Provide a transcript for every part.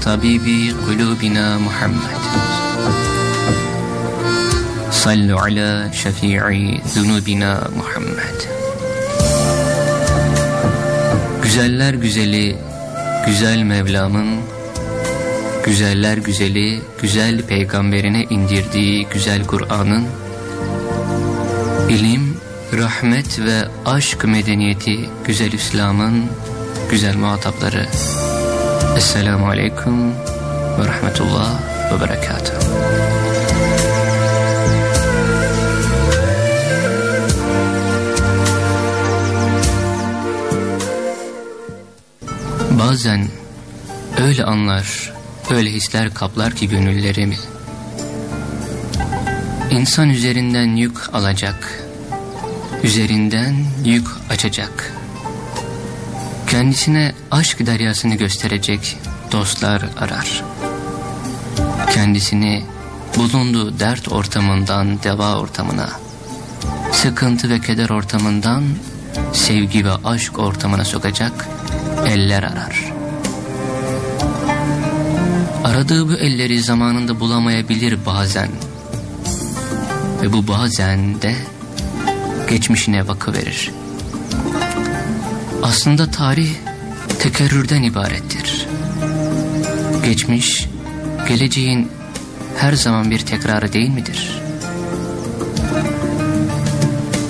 tabibi kulubina Muhammed sallu ala şefii zunubina Muhammed Güzeller güzeli güzel Mevlam'ın güzeller güzeli güzel peygamberine indirdiği güzel Kur'an'ın ilim, rahmet ve aşk medeniyeti güzel İslam'ın güzel muhatapları. Esselamu Aleyküm ve Rahmetullah ve Berekatuhu. Bazen öyle anlar, öyle hisler kaplar ki gönüllerimi. İnsan üzerinden yük alacak, üzerinden yük açacak. Kendisine aşk deryasını gösterecek dostlar arar. Kendisini bulunduğu dert ortamından deva ortamına, sıkıntı ve keder ortamından sevgi ve aşk ortamına sokacak eller arar. Aradığı bu elleri zamanında bulamayabilir bazen. Ve bu bazen de geçmişine bakıverir. Aslında tarih tekerrürden ibarettir. Geçmiş, geleceğin her zaman bir tekrarı değil midir?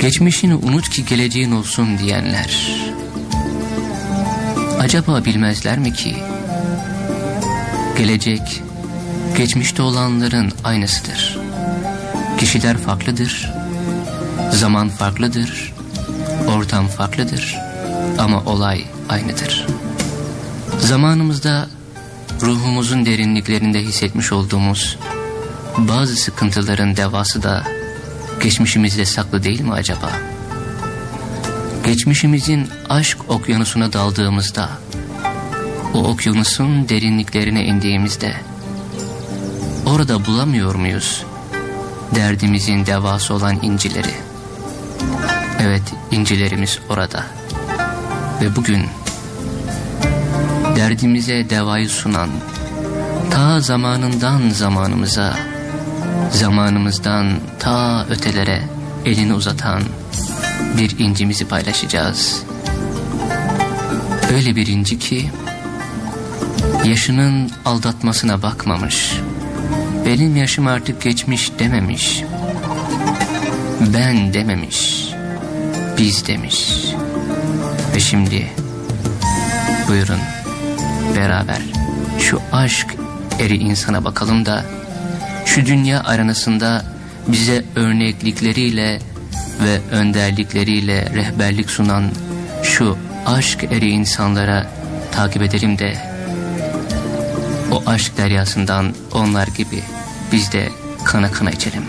Geçmişini unut ki geleceğin olsun diyenler. Acaba bilmezler mi ki? Gelecek, geçmişte olanların aynısıdır. Kişiler farklıdır, zaman farklıdır, ortam farklıdır ama olay aynıdır. Zamanımızda ruhumuzun derinliklerinde hissetmiş olduğumuz bazı sıkıntıların devası da geçmişimizde saklı değil mi acaba? Geçmişimizin aşk okyanusuna daldığımızda, o okyanusun derinliklerine indiğimizde, orada bulamıyor muyuz derdimizin devası olan incileri? Evet, incilerimiz orada. Ve bugün derdimize devayı sunan, ta zamanından zamanımıza, zamanımızdan ta ötelere elini uzatan bir incimizi paylaşacağız. Öyle bir inci ki, yaşının aldatmasına bakmamış, benim yaşım artık geçmiş dememiş, ben dememiş, biz demiş. Ve şimdi. Buyurun. Beraber. Şu aşk eri insana bakalım da şu dünya aranasında bize örneklikleriyle ve önderlikleriyle rehberlik sunan şu aşk eri insanlara takip edelim de o aşk deryasından onlar gibi biz de kana kana içelim.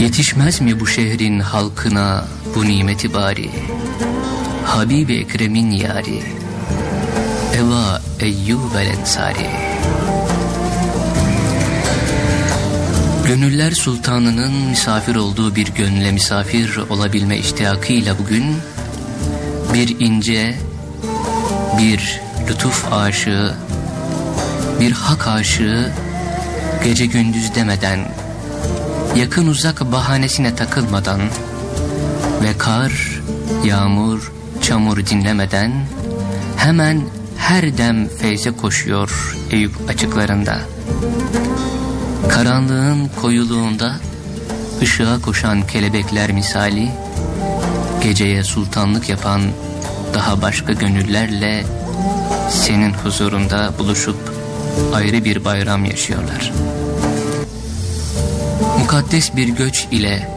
Yetişmez mi bu şehrin halkına bu nimeti bari? Habib-i Ekrem'in yari, Eva Eyyubel Ensari. Gönüller Sultanı'nın misafir olduğu bir gönle misafir olabilme iştiyakıyla bugün bir ince, bir lütuf aşığı, bir hak aşığı gece gündüz demeden, yakın uzak bahanesine takılmadan ve kar, yağmur, çamur dinlemeden hemen her dem feyze koşuyor Eyüp açıklarında. Karanlığın koyuluğunda ışığa koşan kelebekler misali, geceye sultanlık yapan daha başka gönüllerle senin huzurunda buluşup ayrı bir bayram yaşıyorlar. Mukaddes bir göç ile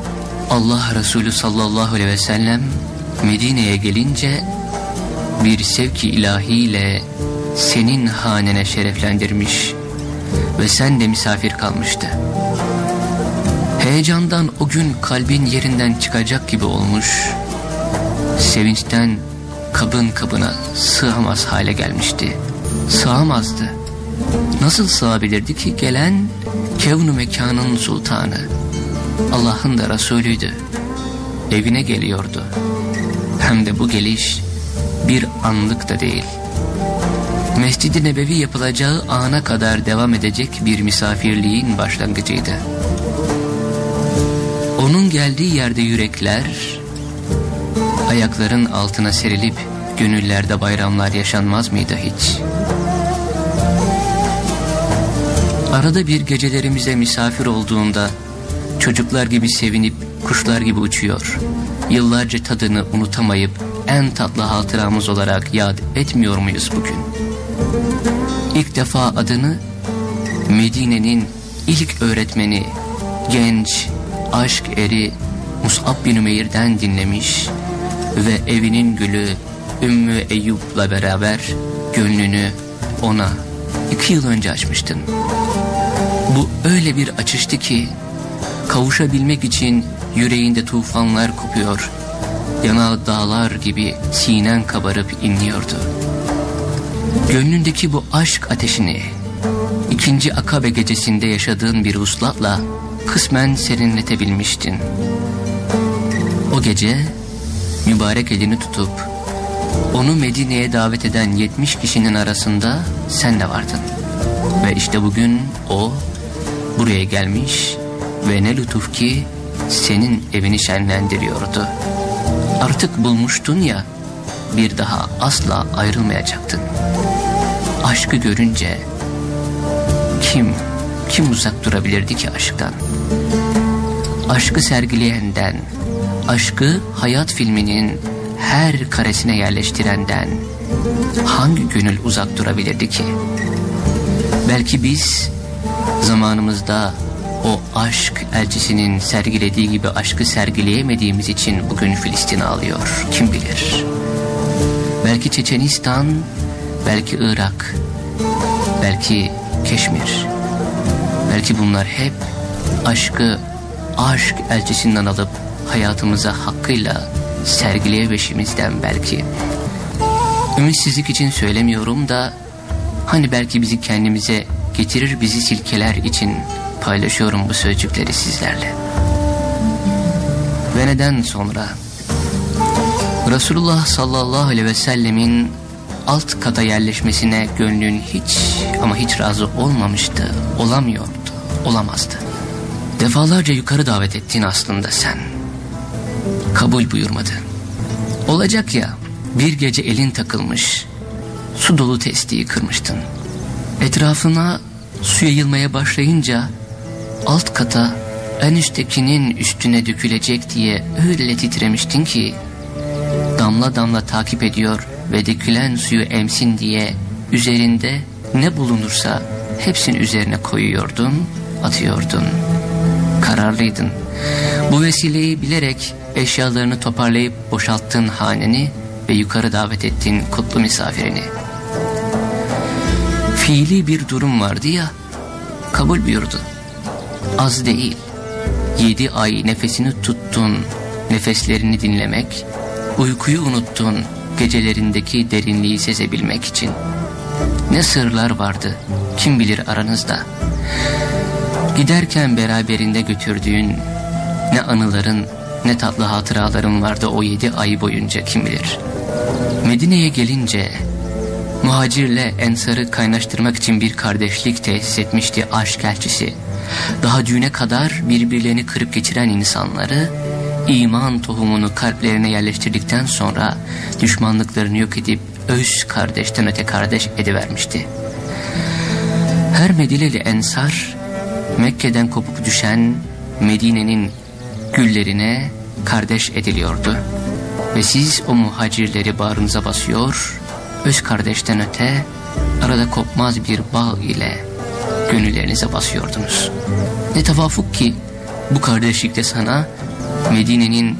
Allah Resulü sallallahu aleyhi ve sellem Medine'ye gelince bir sevki ilahiyle senin hanene şereflendirmiş ve sen de misafir kalmıştı. Heyecandan o gün kalbin yerinden çıkacak gibi olmuş, sevinçten kabın kabına sığamaz hale gelmişti. Sığamazdı. Nasıl sığabilirdi ki gelen kevnu mekanın sultanı, Allah'ın da Resulüydü. Evine geliyordu. Hem de bu geliş bir anlık da değil. Mescid-i Nebevi yapılacağı ana kadar devam edecek bir misafirliğin başlangıcıydı. Onun geldiği yerde yürekler, ayakların altına serilip gönüllerde bayramlar yaşanmaz mıydı hiç? Arada bir gecelerimize misafir olduğunda çocuklar gibi sevinip kuşlar gibi uçuyor. Yıllarca tadını unutamayıp en tatlı hatıramız olarak yad etmiyor muyuz bugün? İlk defa adını Medine'nin ilk öğretmeni, genç, aşk eri Mus'ab bin Ümeyr'den dinlemiş ve evinin gülü Ümmü Eyyub'la beraber gönlünü ona iki yıl önce açmıştın. Bu öyle bir açıştı ki kavuşabilmek için yüreğinde tufanlar kopuyor, yanağı dağlar gibi sinen kabarıp inliyordu. Gönlündeki bu aşk ateşini ikinci akabe gecesinde yaşadığın bir uslatla kısmen serinletebilmiştin. O gece mübarek elini tutup onu Medine'ye davet eden 70 kişinin arasında sen de vardın. Ve işte bugün o buraya gelmiş ve ne lütuf ki senin evini şenlendiriyordu. Artık bulmuştun ya bir daha asla ayrılmayacaktın. Aşkı görünce kim, kim uzak durabilirdi ki aşktan? Aşkı sergileyenden, aşkı hayat filminin her karesine yerleştirenden hangi gönül uzak durabilirdi ki? Belki biz zamanımızda o aşk elçisinin sergilediği gibi aşkı sergileyemediğimiz için bugün Filistin ağlıyor. Kim bilir? Belki Çeçenistan, belki Irak, belki Keşmir. Belki bunlar hep aşkı aşk elçisinden alıp hayatımıza hakkıyla sergileyebeşimizden belki. Ümitsizlik için söylemiyorum da hani belki bizi kendimize getirir bizi silkeler için paylaşıyorum bu sözcükleri sizlerle. Ve neden sonra Resulullah sallallahu aleyhi ve sellemin alt kata yerleşmesine gönlün hiç ama hiç razı olmamıştı, olamıyordu, olamazdı. Defalarca yukarı davet ettin aslında sen. Kabul buyurmadı. Olacak ya bir gece elin takılmış, su dolu testiyi kırmıştın. Etrafına su yayılmaya başlayınca alt kata en üsttekinin üstüne dökülecek diye öyle titremiştin ki damla damla takip ediyor ve dökülen suyu emsin diye üzerinde ne bulunursa hepsini üzerine koyuyordun, atıyordun. Kararlıydın. Bu vesileyi bilerek eşyalarını toparlayıp boşalttın haneni ve yukarı davet ettin kutlu misafirini. Fiili bir durum vardı ya, kabul buyurdu. Az değil, yedi ay nefesini tuttun, nefeslerini dinlemek, uykuyu unuttun, gecelerindeki derinliği sezebilmek için. Ne sırlar vardı, kim bilir aranızda. Giderken beraberinde götürdüğün ne anıların ne tatlı hatıraların vardı o yedi ay boyunca kim bilir. Medine'ye gelince muhacirle ensarı kaynaştırmak için bir kardeşlik tesis etmişti aşk elçisi. Daha düğüne kadar birbirlerini kırıp geçiren insanları iman tohumunu kalplerine yerleştirdikten sonra düşmanlıklarını yok edip öz kardeşten öte kardeş edivermişti. Her Medineli ensar Mekke'den kopup düşen Medine'nin güllerine kardeş ediliyordu. Ve siz o muhacirleri bağrınıza basıyor, öz kardeşten öte arada kopmaz bir bağ ile gönüllerinize basıyordunuz. Ne tevafuk ki bu kardeşlikte sana Medine'nin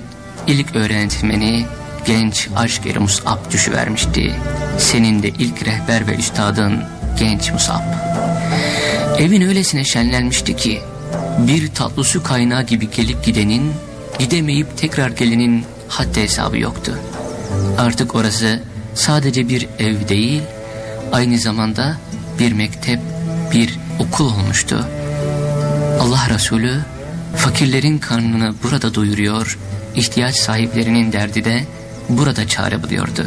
ilk öğretmeni genç aşk eri Mus'ab düşüvermişti. Senin de ilk rehber ve üstadın genç Mus'ab. Evin öylesine şenlenmişti ki bir tatlı su kaynağı gibi gelip gidenin, gidemeyip tekrar gelenin haddi hesabı yoktu. Artık orası sadece bir ev değil, aynı zamanda bir mektep, bir okul olmuştu. Allah Resulü fakirlerin karnını burada doyuruyor, ihtiyaç sahiplerinin derdi de burada çare buluyordu.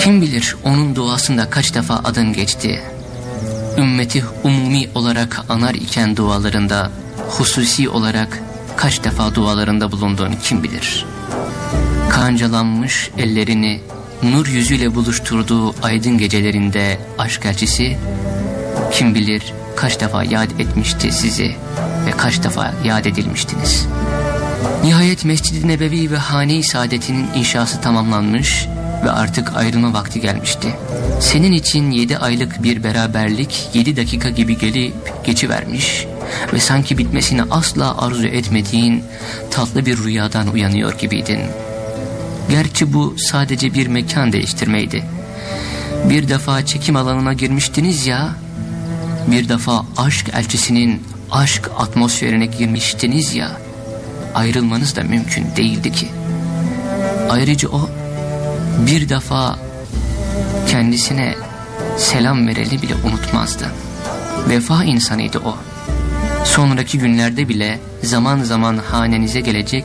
Kim bilir onun duasında kaç defa adın geçti. Ümmeti umumi olarak anar iken dualarında, hususi olarak kaç defa dualarında bulunduğunu kim bilir. Kancalanmış ellerini nur yüzüyle buluşturduğu aydın gecelerinde aşk elçisi, kim bilir kaç defa yad etmişti sizi ve kaç defa yad edilmiştiniz. Nihayet Mescid-i Nebevi ve Hane-i Saadet'inin inşası tamamlanmış ve artık ayrılma vakti gelmişti. Senin için yedi aylık bir beraberlik yedi dakika gibi gelip geçivermiş ve sanki bitmesini asla arzu etmediğin tatlı bir rüyadan uyanıyor gibiydin. Gerçi bu sadece bir mekan değiştirmeydi. Bir defa çekim alanına girmiştiniz ya, bir defa aşk elçisinin aşk atmosferine girmiştiniz ya, ayrılmanız da mümkün değildi ki. Ayrıca o bir defa kendisine selam vereli bile unutmazdı. Vefa insanıydı o. Sonraki günlerde bile zaman zaman hanenize gelecek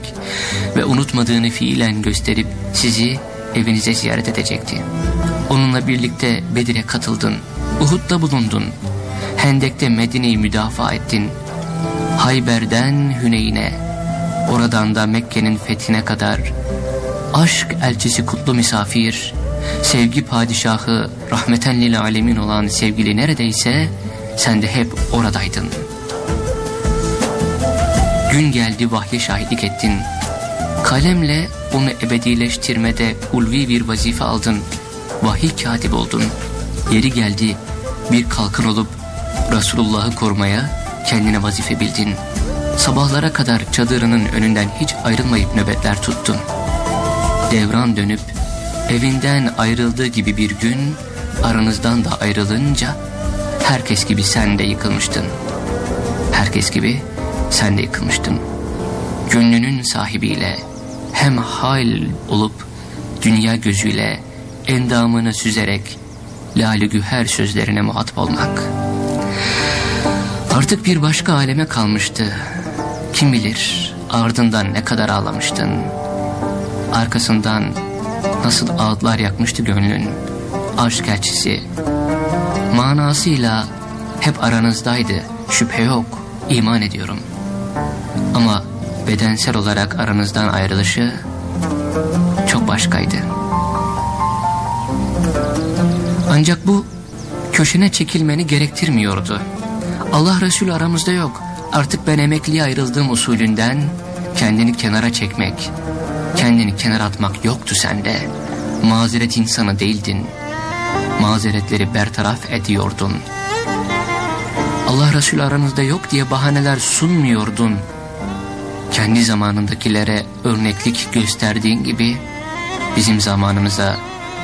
ve unutmadığını fiilen gösterip sizi evinize ziyaret edecekti. Onunla birlikte Bedir'e katıldın, Uhud'da bulundun, Hendek'te Medine'yi müdafaa ettin, Hayber'den Hüneyn'e, oradan da Mekke'nin fethine kadar aşk elçisi kutlu misafir, sevgi padişahı rahmeten lil alemin olan sevgili neredeyse sen de hep oradaydın. Gün geldi vahye şahitlik ettin. Kalemle onu ebedileştirmede ulvi bir vazife aldın. Vahiy katip oldun. Yeri geldi bir kalkın olup Resulullah'ı korumaya kendine vazife bildin. Sabahlara kadar çadırının önünden hiç ayrılmayıp nöbetler tuttun. Devran dönüp evinden ayrıldığı gibi bir gün aranızdan da ayrılınca herkes gibi sen de yıkılmıştın. Herkes gibi sen de yıkılmıştın. Gönlünün sahibiyle hem hal olup dünya gözüyle endamını süzerek lale güher sözlerine muhatap olmak. Artık bir başka aleme kalmıştı. Kim bilir ardından ne kadar ağlamıştın. Arkasından nasıl ağıtlar yakmıştı gönlün. Aşk elçisi. Manasıyla hep aranızdaydı. Şüphe yok. iman ediyorum. Ama bedensel olarak aranızdan ayrılışı çok başkaydı. Ancak bu köşene çekilmeni gerektirmiyordu. Allah Resulü aramızda yok. Artık ben emekliye ayrıldığım usulünden kendini kenara çekmek, kendini kenara atmak yoktu sende. Mazeret insanı değildin. Mazeretleri bertaraf ediyordun. Allah Resulü aranızda yok diye bahaneler sunmuyordun. Kendi zamanındakilere örneklik gösterdiğin gibi bizim zamanımıza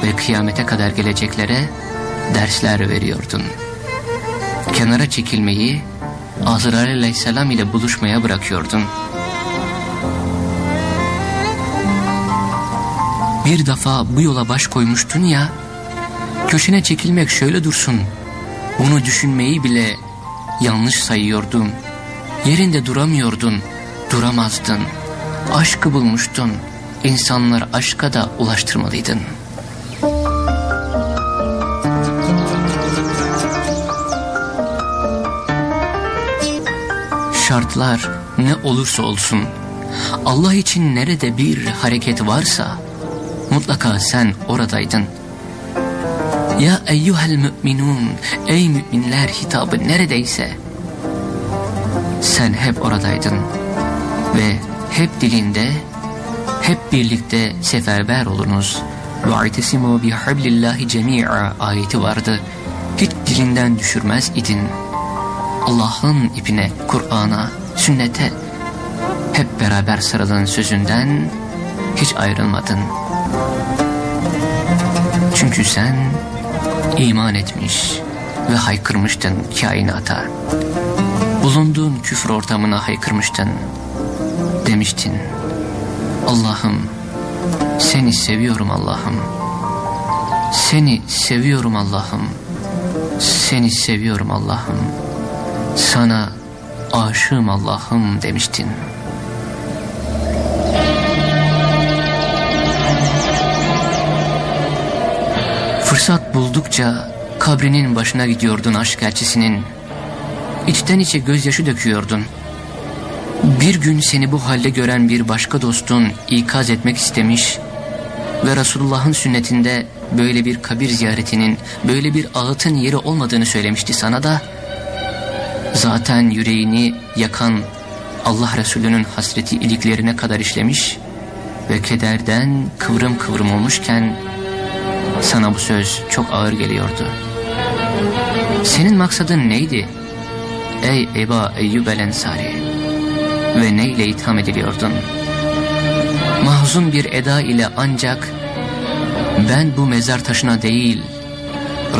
ve kıyamete kadar geleceklere dersler veriyordun. Kenara çekilmeyi Azrail aleyhisselam ile buluşmaya bırakıyordun. Bir defa bu yola baş koymuştun ya, köşene çekilmek şöyle dursun, bunu düşünmeyi bile yanlış sayıyordun. Yerinde duramıyordun, duramazdın. Aşkı bulmuştun, insanlar aşka da ulaştırmalıydın. Şartlar ne olursa olsun, Allah için nerede bir hareket varsa, mutlaka sen oradaydın. Ya eyyuhel müminun, ey müminler hitabı neredeyse, sen hep oradaydın ve hep dilinde, hep birlikte seferber olunuz. وَاَعْتَسِمُوا بِحَبْلِ اللّٰهِ جَمِيعًا ayeti vardı. Hiç dilinden düşürmez idin. Allah'ın ipine, Kur'an'a, sünnete hep beraber beraber sarılın sözünden hiç ayrılmadın. Çünkü sen iman etmiş ve haykırmıştın kainata. Bulunduğun küfür ortamına haykırmıştın. Demiştin. Allah'ım seni seviyorum Allah'ım. Seni seviyorum Allah'ım. Seni seviyorum Allah'ım. Sana aşığım Allah'ım demiştin. Fırsat buldukça kabrinin başına gidiyordun aşk elçisinin. İçten içe gözyaşı döküyordun. Bir gün seni bu halde gören bir başka dostun ikaz etmek istemiş ve Resulullah'ın sünnetinde böyle bir kabir ziyaretinin, böyle bir ağıtın yeri olmadığını söylemişti sana da zaten yüreğini yakan Allah Resulü'nün hasreti iliklerine kadar işlemiş ve kederden kıvrım kıvrım olmuşken sana bu söz çok ağır geliyordu. Senin maksadın neydi? Ey Eba Eyyub el Ensari ve neyle itham ediliyordun? Mahzun bir eda ile ancak ben bu mezar taşına değil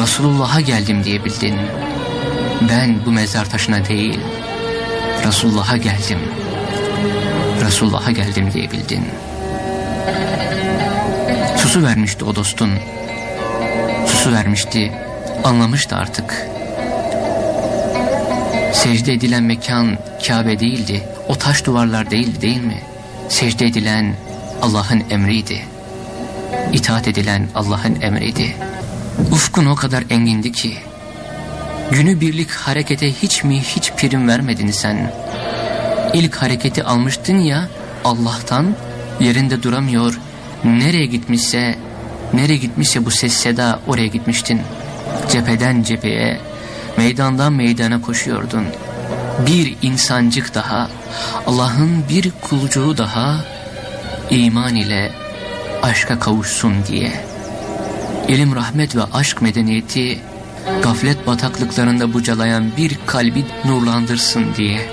Resulullah'a geldim diyebildin. Ben bu mezar taşına değil Resulullah'a geldim. Resulullah'a geldim diyebildin. Susu vermişti o dostun. Susu vermişti. Anlamıştı artık. Secde edilen mekan Kabe değildi. O taş duvarlar değildi değil mi? Secde edilen Allah'ın emriydi. İtaat edilen Allah'ın emriydi. Ufkun o kadar engindi ki günü birlik harekete hiç mi hiç prim vermedin sen. İlk hareketi almıştın ya Allah'tan yerinde duramıyor. Nereye gitmişse nereye gitmişse bu ses seda oraya gitmiştin. Cepheden cepheye meydandan meydana koşuyordun. Bir insancık daha Allah'ın bir kulcuğu daha iman ile aşka kavuşsun diye. İlim, rahmet ve aşk medeniyeti gaflet bataklıklarında bucalayan bir kalbi nurlandırsın diye.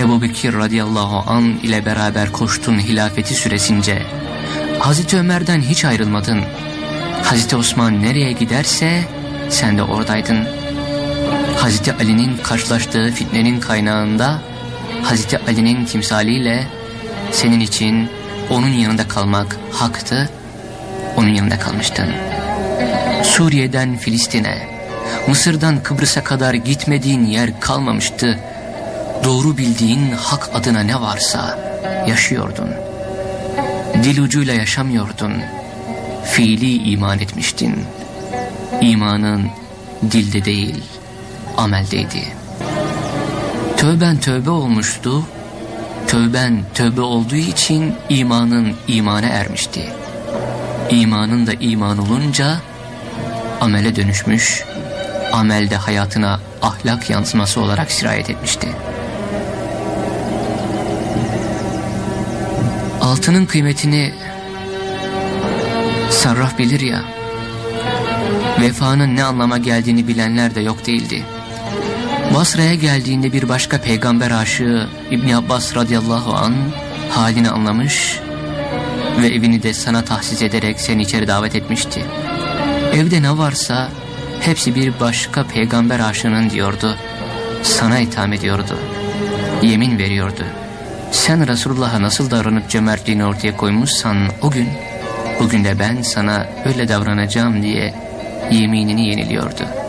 Ebu Bekir radıyallahu an ile beraber koştun hilafeti süresince. Hazreti Ömer'den hiç ayrılmadın. Hazreti Osman nereye giderse sen de oradaydın. Hazreti Ali'nin karşılaştığı fitnenin kaynağında Hazreti Ali'nin timsaliyle senin için onun yanında kalmak haktı, onun yanında kalmıştın. Suriye'den Filistin'e, Mısır'dan Kıbrıs'a kadar gitmediğin yer kalmamıştı. Doğru bildiğin hak adına ne varsa yaşıyordun. Dil ucuyla yaşamıyordun. Fiili iman etmiştin. İmanın dilde değil, ameldeydi. Tövben tövbe olmuştu. Tövben tövbe olduğu için imanın imana ermişti. İmanın da iman olunca amele dönüşmüş, amelde hayatına ahlak yansıması olarak sirayet etmişti. Altının kıymetini sarraf bilir ya, vefanın ne anlama geldiğini bilenler de yok değildi. Basra'ya geldiğinde bir başka peygamber aşığı İbni Abbas radıyallahu an halini anlamış ve evini de sana tahsis ederek seni içeri davet etmişti. Evde ne varsa hepsi bir başka peygamber aşığının diyordu. Sana itham ediyordu. Yemin veriyordu. Sen Resulullah'a nasıl davranıp cömertliğini ortaya koymuşsan o gün, bugün de ben sana öyle davranacağım diye yeminini yeniliyordu.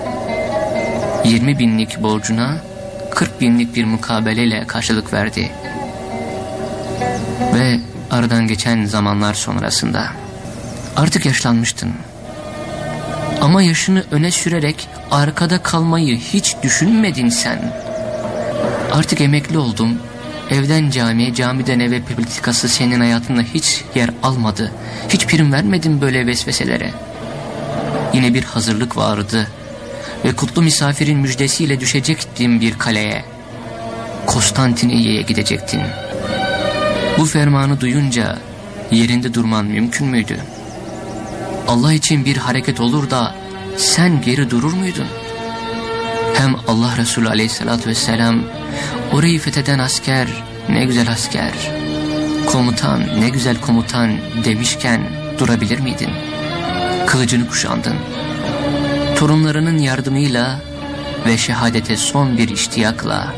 20 binlik borcuna 40 binlik bir mukabeleyle karşılık verdi. Ve aradan geçen zamanlar sonrasında artık yaşlanmıştın. Ama yaşını öne sürerek arkada kalmayı hiç düşünmedin sen. Artık emekli oldum. Evden camiye, camiden eve politikası senin hayatında hiç yer almadı. Hiç prim vermedin böyle vesveselere. Yine bir hazırlık vardı. Ve kutlu misafirin müjdesiyle düşecektin bir kaleye. Konstantiniyye'ye gidecektin. Bu fermanı duyunca yerinde durman mümkün müydü? Allah için bir hareket olur da sen geri durur muydun? Hem Allah Resulü aleyhissalatü vesselam orayı fetheden asker ne güzel asker, komutan ne güzel komutan demişken durabilir miydin? Kılıcını kuşandın. Torunlarının yardımıyla ve şehadete son bir iştiyakla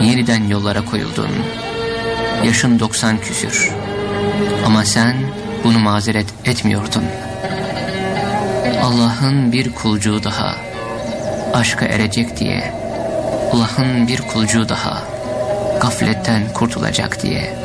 yeniden yollara koyuldun. Yaşın 90 küsür. Ama sen bunu mazeret etmiyordun. Allah'ın bir kulcuğu daha aşka erecek diye, Allah'ın bir kulcuğu daha gafletten kurtulacak diye.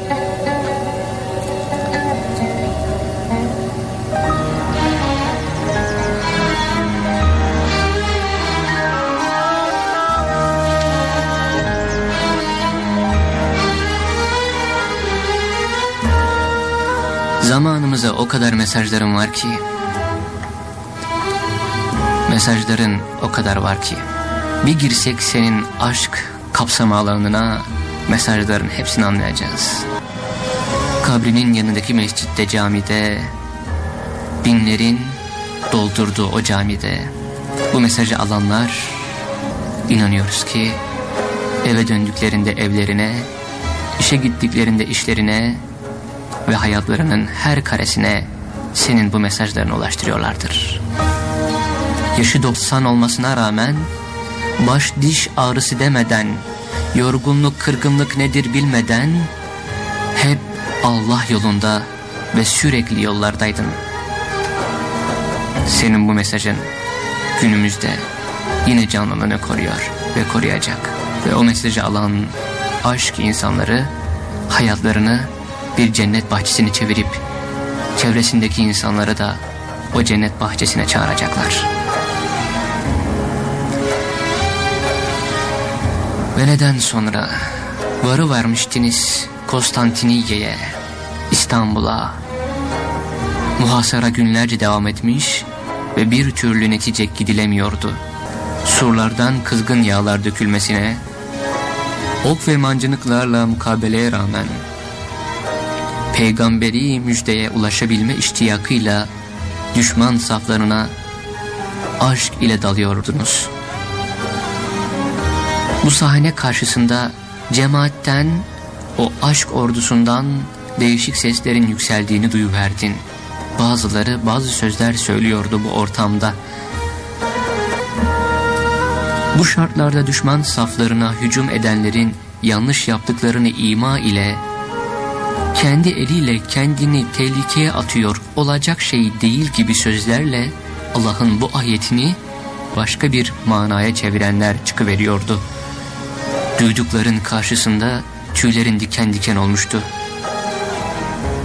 Zamanımıza o kadar mesajlarım var ki. Mesajların o kadar var ki. Bir girsek senin aşk kapsama alanına Mesajların hepsini anlayacağız. Kabrinin yanındaki mescitte camide Binlerin doldurduğu o camide. Bu mesajı alanlar inanıyoruz ki Eve döndüklerinde evlerine işe gittiklerinde işlerine ve hayatlarının her karesine senin bu mesajlarını ulaştırıyorlardır. Yaşı 90 olmasına rağmen baş diş ağrısı demeden, yorgunluk kırgınlık nedir bilmeden hep Allah yolunda ve sürekli yollardaydın. Senin bu mesajın günümüzde yine canlılığını koruyor ve koruyacak. Ve o mesajı alan aşk insanları hayatlarını bir cennet bahçesini çevirip çevresindeki insanları da o cennet bahçesine çağıracaklar. Ve neden sonra varı vermiştiniz Konstantiniye'ye, İstanbul'a. Muhasara günlerce devam etmiş ve bir türlü netice gidilemiyordu. Surlardan kızgın yağlar dökülmesine, ok ve mancınıklarla mukabeleye rağmen peygamberi müjdeye ulaşabilme iştiyakıyla düşman saflarına aşk ile dalıyordunuz. Bu sahne karşısında cemaatten, o aşk ordusundan değişik seslerin yükseldiğini duyuverdin. Bazıları bazı sözler söylüyordu bu ortamda. Bu şartlarda düşman saflarına hücum edenlerin yanlış yaptıklarını ima ile kendi eliyle kendini tehlikeye atıyor olacak şey değil gibi sözlerle Allah'ın bu ayetini başka bir manaya çevirenler çıkıveriyordu. Duydukların karşısında tüylerin diken diken olmuştu.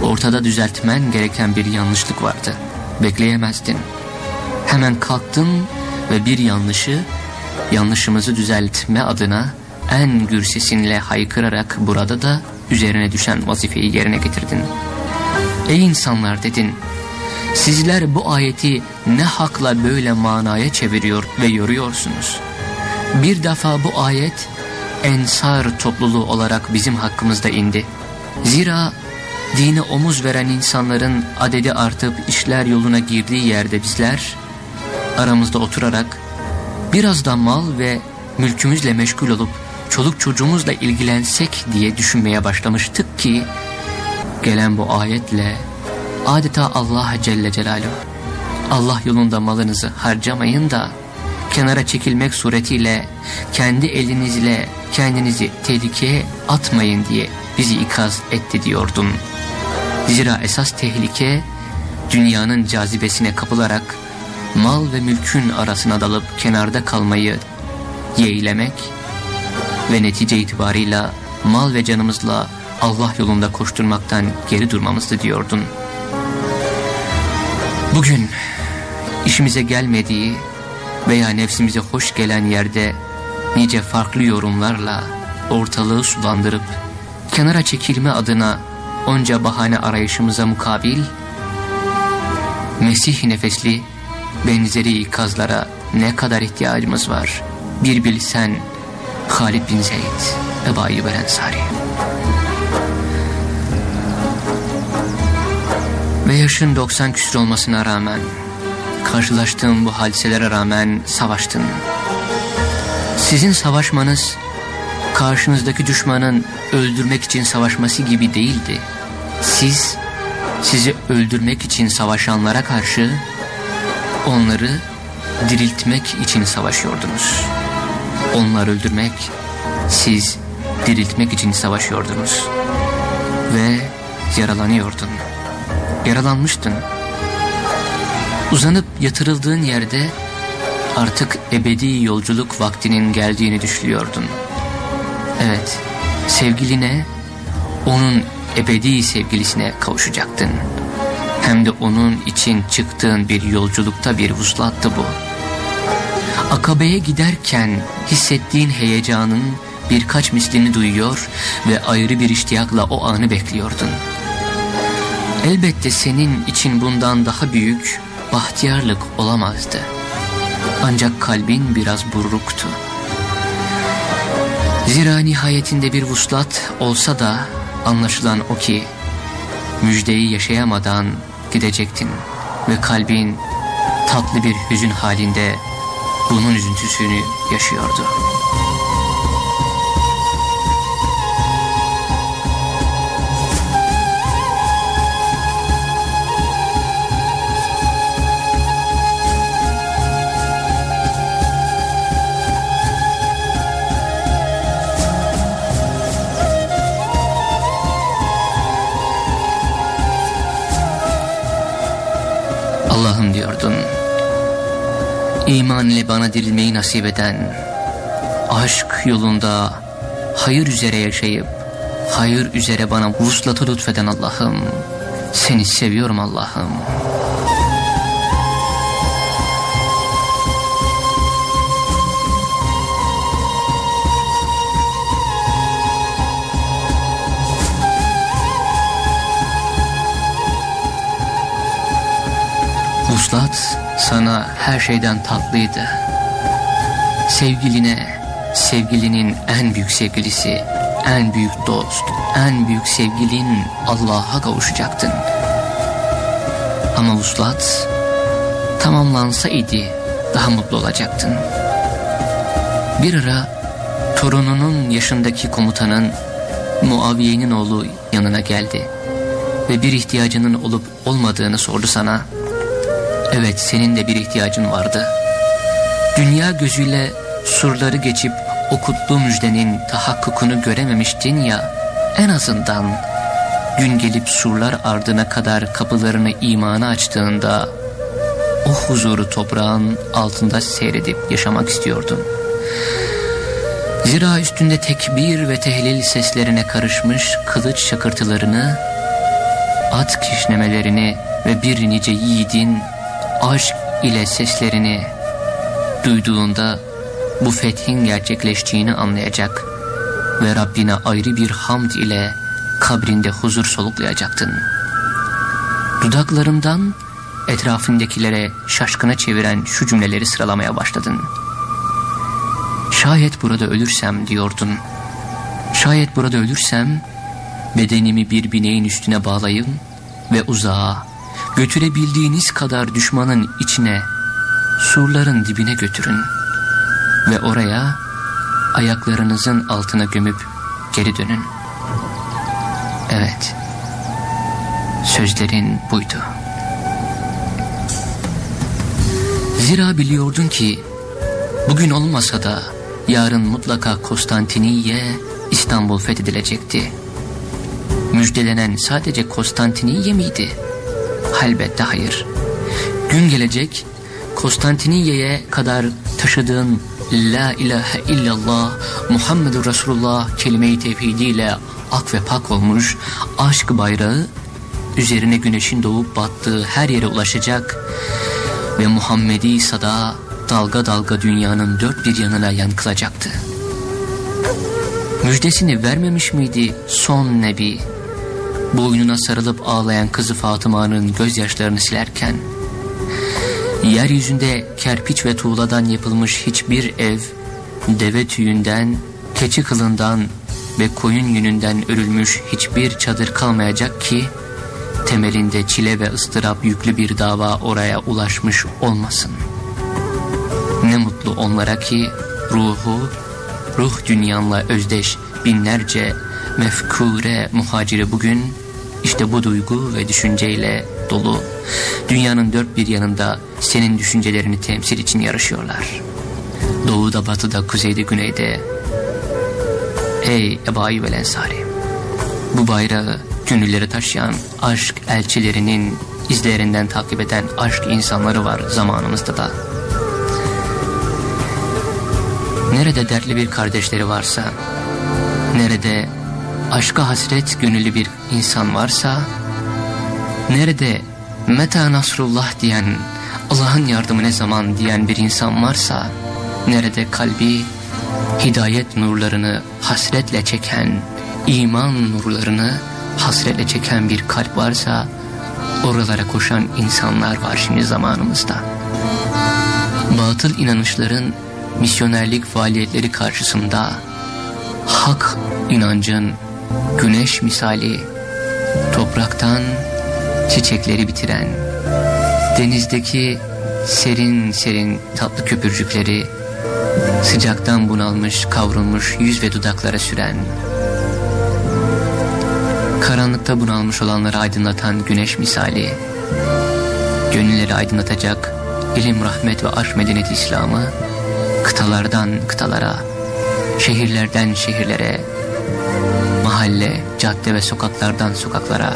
Ortada düzeltmen gereken bir yanlışlık vardı. Bekleyemezdin. Hemen kalktın ve bir yanlışı, yanlışımızı düzeltme adına en gür sesinle haykırarak burada da üzerine düşen vazifeyi yerine getirdin. Ey insanlar dedin, sizler bu ayeti ne hakla böyle manaya çeviriyor ve yoruyorsunuz? Bir defa bu ayet ensar topluluğu olarak bizim hakkımızda indi. Zira dine omuz veren insanların adedi artıp işler yoluna girdiği yerde bizler aramızda oturarak biraz da mal ve mülkümüzle meşgul olup çoluk çocuğumuzla ilgilensek diye düşünmeye başlamıştık ki gelen bu ayetle adeta Allah Celle Celaluhu Allah yolunda malınızı harcamayın da kenara çekilmek suretiyle kendi elinizle kendinizi tehlikeye atmayın diye bizi ikaz etti diyordun. Zira esas tehlike dünyanın cazibesine kapılarak mal ve mülkün arasına dalıp kenarda kalmayı yeğlemek ve netice itibarıyla mal ve canımızla Allah yolunda koşturmaktan geri durmamızdı diyordun. Bugün işimize gelmediği veya nefsimize hoş gelen yerde nice farklı yorumlarla ortalığı sulandırıp kenara çekilme adına onca bahane arayışımıza mukabil Mesih nefesli benzeri ikazlara ne kadar ihtiyacımız var bir bilsen Halid bin Zeyd, Ebu Ayyub el Ensari. Ve yaşın 90 küsur olmasına rağmen, karşılaştığım bu hadiselere rağmen savaştın. Sizin savaşmanız karşınızdaki düşmanın öldürmek için savaşması gibi değildi. Siz sizi öldürmek için savaşanlara karşı onları diriltmek için savaşıyordunuz. Onlar öldürmek, siz diriltmek için savaşıyordunuz. Ve yaralanıyordun. Yaralanmıştın. Uzanıp yatırıldığın yerde artık ebedi yolculuk vaktinin geldiğini düşünüyordun. Evet, sevgiline, onun ebedi sevgilisine kavuşacaktın. Hem de onun için çıktığın bir yolculukta bir vuslattı bu. Akabe'ye giderken hissettiğin heyecanın birkaç mislini duyuyor ve ayrı bir iştiyakla o anı bekliyordun. Elbette senin için bundan daha büyük bahtiyarlık olamazdı. Ancak kalbin biraz burruktu. Zira nihayetinde bir vuslat olsa da anlaşılan o ki müjdeyi yaşayamadan gidecektin ve kalbin tatlı bir hüzün halinde bunun üzüntüsünü yaşıyordu. Allah'ım diyordun. İman ile bana dirilmeyi nasip eden, aşk yolunda hayır üzere yaşayıp, hayır üzere bana vuslatı lütfeden Allah'ım, seni seviyorum Allah'ım. Vuslat sana her şeyden tatlıydı. Sevgiline, sevgilinin en büyük sevgilisi, en büyük dost, en büyük sevgilin Allah'a kavuşacaktın. Ama vuslat tamamlansa idi daha mutlu olacaktın. Bir ara torununun yaşındaki komutanın Muaviye'nin oğlu yanına geldi ve bir ihtiyacının olup olmadığını sordu sana. Evet senin de bir ihtiyacın vardı. Dünya gözüyle surları geçip o kutlu müjdenin tahakkukunu görememiştin ya en azından gün gelip surlar ardına kadar kapılarını imana açtığında o huzuru toprağın altında seyredip yaşamak istiyordun. Zira üstünde tekbir ve tehlil seslerine karışmış kılıç şakırtılarını, at kişnemelerini ve bir nice yiğidin aşk ile seslerini duyduğunda bu fethin gerçekleştiğini anlayacak ve Rabbine ayrı bir hamd ile kabrinde huzur soluklayacaktın. Dudaklarından etrafındakilere şaşkına çeviren şu cümleleri sıralamaya başladın. Şayet burada ölürsem diyordun. Şayet burada ölürsem bedenimi bir bineğin üstüne bağlayın ve uzağa götürebildiğiniz kadar düşmanın içine surların dibine götürün ve oraya ayaklarınızın altına gömüp geri dönün. Evet, sözlerin buydu. Zira biliyordun ki bugün olmasa da yarın mutlaka Konstantiniye İstanbul fethedilecekti. Müjdelenen sadece Konstantiniye miydi? Halbette hayır. Gün gelecek Konstantiniye'ye kadar taşıdığın La ilahe illallah Muhammedur Resulullah kelime-i tevhidiyle ak ve pak olmuş aşk bayrağı üzerine güneşin doğup battığı her yere ulaşacak ve Muhammedi sada dalga dalga dünyanın dört bir yanına yankılacaktı. Müjdesini vermemiş miydi son nebi? Boynuna sarılıp ağlayan kızı Fatıma'nın gözyaşlarını silerken, yeryüzünde kerpiç ve tuğladan yapılmış hiçbir ev, deve tüyünden, keçi kılından ve koyun yününden örülmüş hiçbir çadır kalmayacak ki, temelinde çile ve ıstırap yüklü bir dava oraya ulaşmış olmasın. Ne mutlu onlara ki ruhu ruh dünyanla özdeş binlerce mefkure muhaciri bugün işte bu duygu ve düşünceyle dolu dünyanın dört bir yanında senin düşüncelerini temsil için yarışıyorlar. Doğuda, batıda, kuzeyde, güneyde. Ey Ebu Ayyub el Ensari, bu bayrağı gönülleri taşıyan aşk elçilerinin izlerinden takip eden aşk insanları var zamanımızda da. Nerede dertli bir kardeşleri varsa, nerede aşka hasret gönüllü bir insan varsa, nerede meta nasrullah diyen, Allah'ın yardımı ne zaman diyen bir insan varsa, nerede kalbi hidayet nurlarını hasretle çeken, iman nurlarını hasretle çeken bir kalp varsa, oralara koşan insanlar var şimdi zamanımızda. Batıl inanışların misyonerlik faaliyetleri karşısında hak inancın güneş misali topraktan çiçekleri bitiren denizdeki serin serin tatlı köpürcükleri sıcaktan bunalmış kavrulmuş yüz ve dudaklara süren karanlıkta bunalmış olanları aydınlatan güneş misali gönülleri aydınlatacak ilim, rahmet ve aşk medeniyet İslam'ı kıtalardan kıtalara, şehirlerden şehirlere, mahalle, cadde ve sokaklardan sokaklara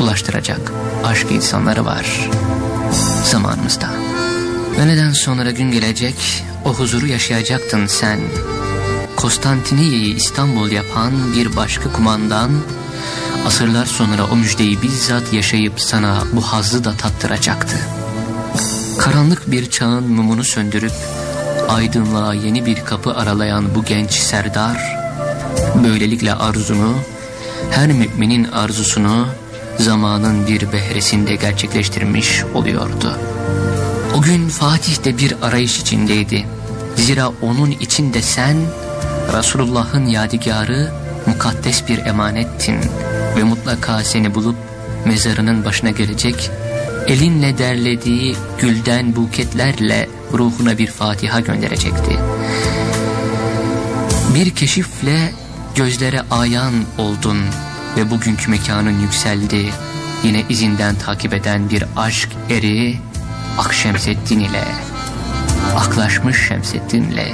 ulaştıracak aşk insanları var zamanımızda. Ve neden sonra gün gelecek o huzuru yaşayacaktın sen. Konstantiniye'yi İstanbul yapan bir başka kumandan asırlar sonra o müjdeyi bizzat yaşayıp sana bu hazzı da tattıracaktı. Karanlık bir çağın mumunu söndürüp aydınlığa yeni bir kapı aralayan bu genç serdar, böylelikle arzunu, her müminin arzusunu zamanın bir behresinde gerçekleştirmiş oluyordu. O gün Fatih de bir arayış içindeydi. Zira onun içinde sen, Resulullah'ın yadigarı, mukaddes bir emanettin ve mutlaka seni bulup mezarının başına gelecek, elinle derlediği gülden buketlerle ruhuna bir Fatiha gönderecekti. Bir keşifle gözlere ayan oldun ve bugünkü mekanın yükseldi. Yine izinden takip eden bir aşk eri Akşemseddin ile, aklaşmış Şemseddin ile,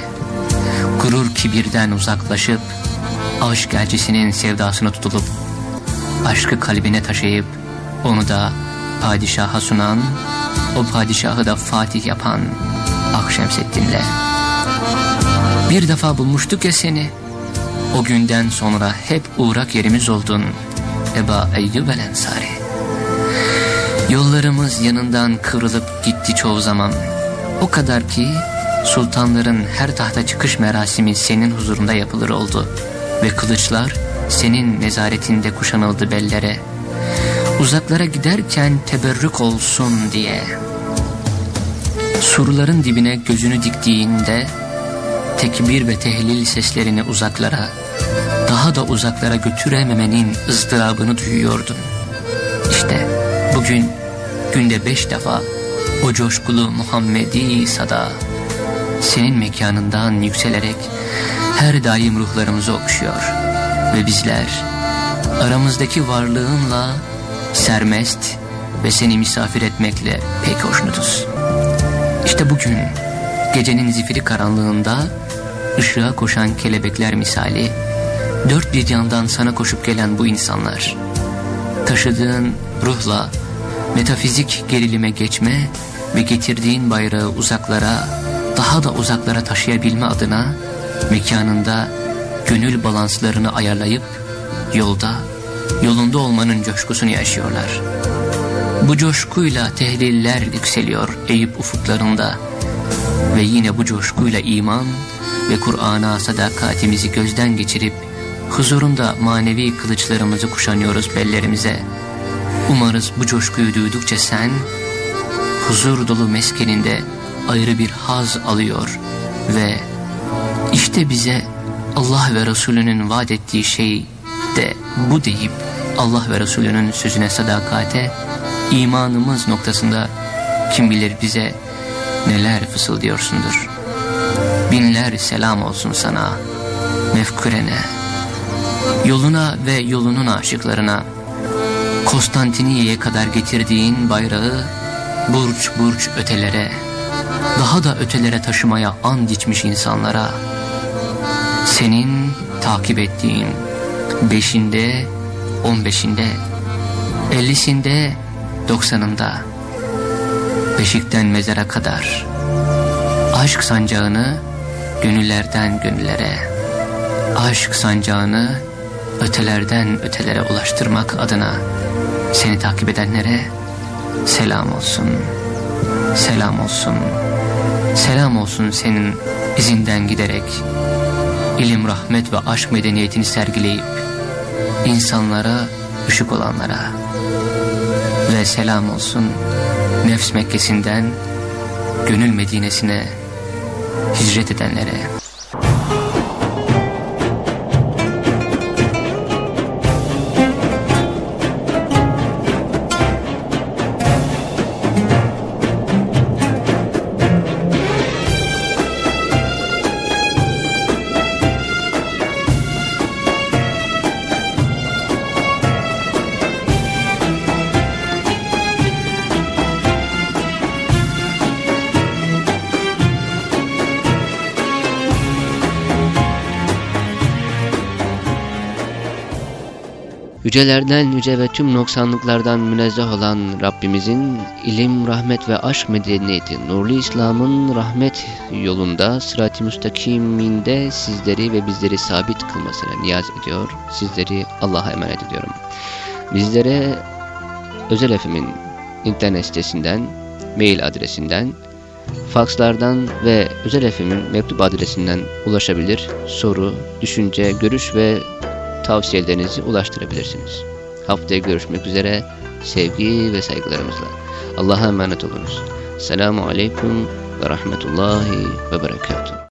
gurur kibirden uzaklaşıp, aşk elçisinin sevdasına tutulup, aşkı kalbine taşıyıp, onu da padişaha sunan, o padişahı da Fatih yapan Akşemseddin'le. Bir defa bulmuştuk ya seni, o günden sonra hep uğrak yerimiz oldun Eba Eyyub el Ensari. Yollarımız yanından kıvrılıp gitti çoğu zaman. O kadar ki sultanların her tahta çıkış merasimi senin huzurunda yapılır oldu. Ve kılıçlar senin nezaretinde kuşanıldı bellere. Uzaklara giderken teberrük olsun diye.'' surların dibine gözünü diktiğinde tekbir ve tehlil seslerini uzaklara, daha da uzaklara götürememenin ızdırabını duyuyordun. İşte bugün günde beş defa o coşkulu Muhammedi sada senin mekanından yükselerek her daim ruhlarımızı okşuyor ve bizler aramızdaki varlığınla sermest ve seni misafir etmekle pek hoşnutuz. İşte bugün gecenin zifiri karanlığında ışığa koşan kelebekler misali dört bir yandan sana koşup gelen bu insanlar taşıdığın ruhla metafizik gerilime geçme ve getirdiğin bayrağı uzaklara daha da uzaklara taşıyabilme adına mekanında gönül balanslarını ayarlayıp yolda yolunda olmanın coşkusunu yaşıyorlar. Bu coşkuyla tehliller yükseliyor Eyüp ufuklarında ve yine bu coşkuyla iman ve Kur'an'a sadakatimizi gözden geçirip huzurunda manevi kılıçlarımızı kuşanıyoruz bellerimize. Umarız bu coşkuyu duydukça sen huzur dolu meskeninde ayrı bir haz alıyor ve işte bize Allah ve Resulünün vaat ettiği şey de bu deyip Allah ve Resulünün sözüne sadakate imanımız noktasında kim bilir bize neler fısıldıyorsundur. Binler selam olsun sana mefkürene, yoluna ve yolunun aşıklarına, Konstantiniye'ye kadar getirdiğin bayrağı burç burç ötelere, daha da ötelere taşımaya and içmiş insanlara, senin takip ettiğin beşinde, on beşinde, ellisinde, doksanında, beşikten mezara kadar, aşk sancağını gönüllerden gönüllere, aşk sancağını ötelerden ötelere ulaştırmak adına seni takip edenlere selam olsun, selam olsun, selam olsun senin izinden giderek, ilim, rahmet ve aşk medeniyetini sergileyip, insanlara ışık olanlara ve selam olsun nefs Mekkesi'nden gönül Medine'sine hicret edenlere. Yücelerden yüce ve tüm noksanlıklardan münezzeh olan Rabbimizin ilim, rahmet ve aşk medeniyeti, nurlu İslam'ın rahmet yolunda sırat-ı müstakiminde sizleri ve bizleri sabit kılmasına niyaz ediyor. Sizleri Allah'a emanet ediyorum. Bizlere Özel Efem'in internet sitesinden, mail adresinden, fakslardan ve Özel Efem'in mektup adresinden ulaşabilir, soru, düşünce, görüş ve tavsiyelerinizi ulaştırabilirsiniz. Haftaya görüşmek üzere sevgi ve saygılarımızla. Allah'a emanet olunuz. Selamun Aleyküm ve Rahmetullahi ve Berekatuhu.